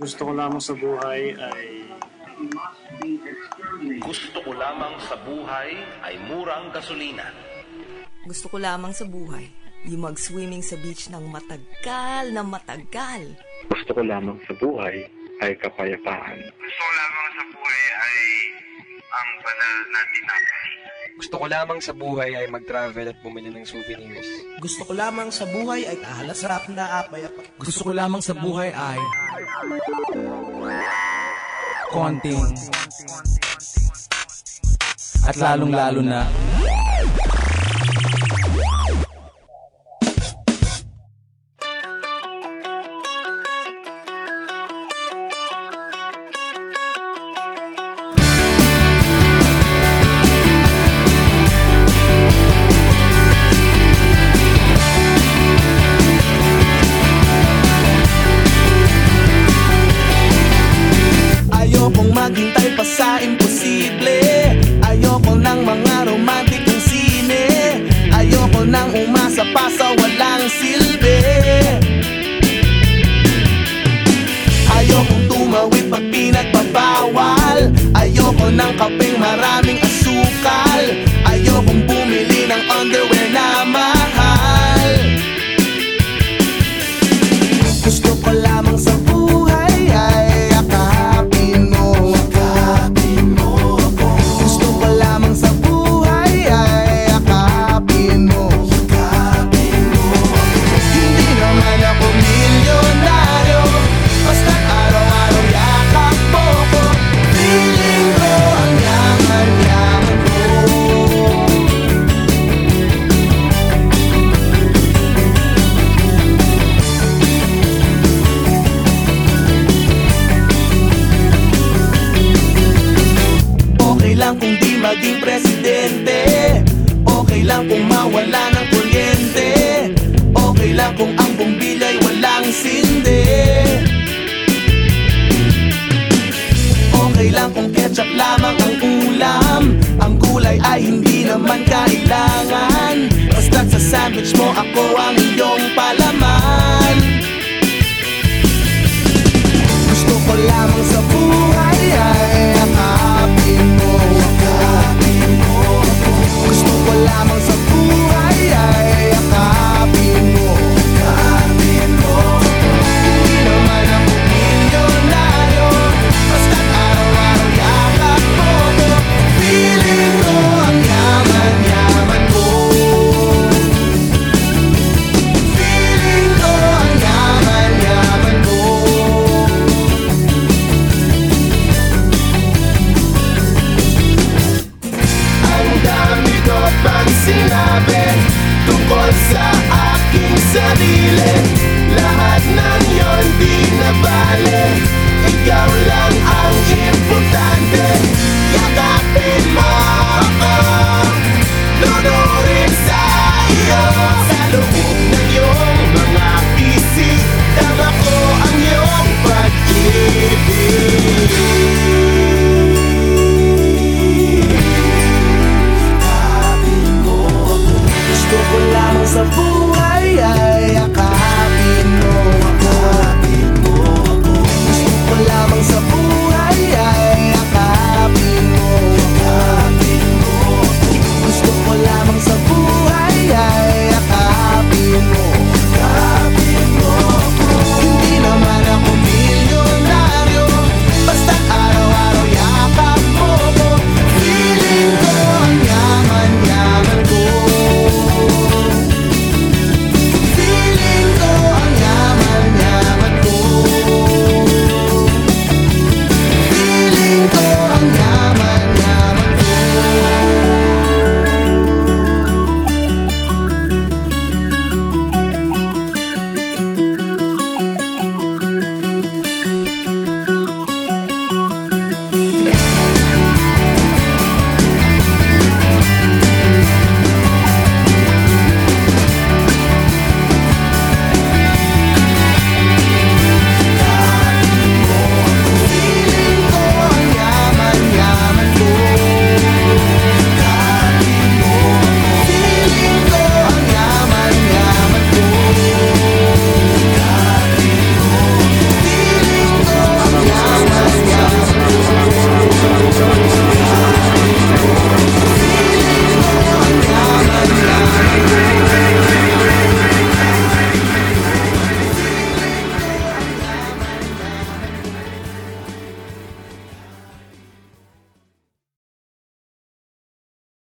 Gusto ko lamang sa buhay ay Gusto ko lamang sa buhay ay murang gasolina. Gusto ko lamang sa buhay, yung mag-swimming sa beach ng matagal na matagal. Gusto ko lamang sa buhay ay kapayapaan. Gusto ko lamang sa buhay ay ang banal na tinapay. Gusto ko lamang sa buhay ay mag-travel at bumili ng souvenirs. Gusto ko lamang sa buhay ay ahalasarap na apay at Gusto ko lamang sa buhay ay konting at lalong-lalo na Ayokong maghintay pa sa imposible. Ayoko ng mga romantikong sine. Ayoko nang umasa pa sa walang silbi. Ayokong tumawid pag pinagbabawal Ayoko ng kapeng maraming maging presidente. Okay lang kung mawala ng kuryente. Okay lang kung ang bumbilya'y walang sindi. Okay lang kung ketchup lamang ang ulam. Ang gulay ay hindi naman kailangan. Basta't sa sandwich mo ako ang iyong palaman. Gusto ko lamang sa buhay sarili. Lahat ng yon di na bale Ikaw lang ang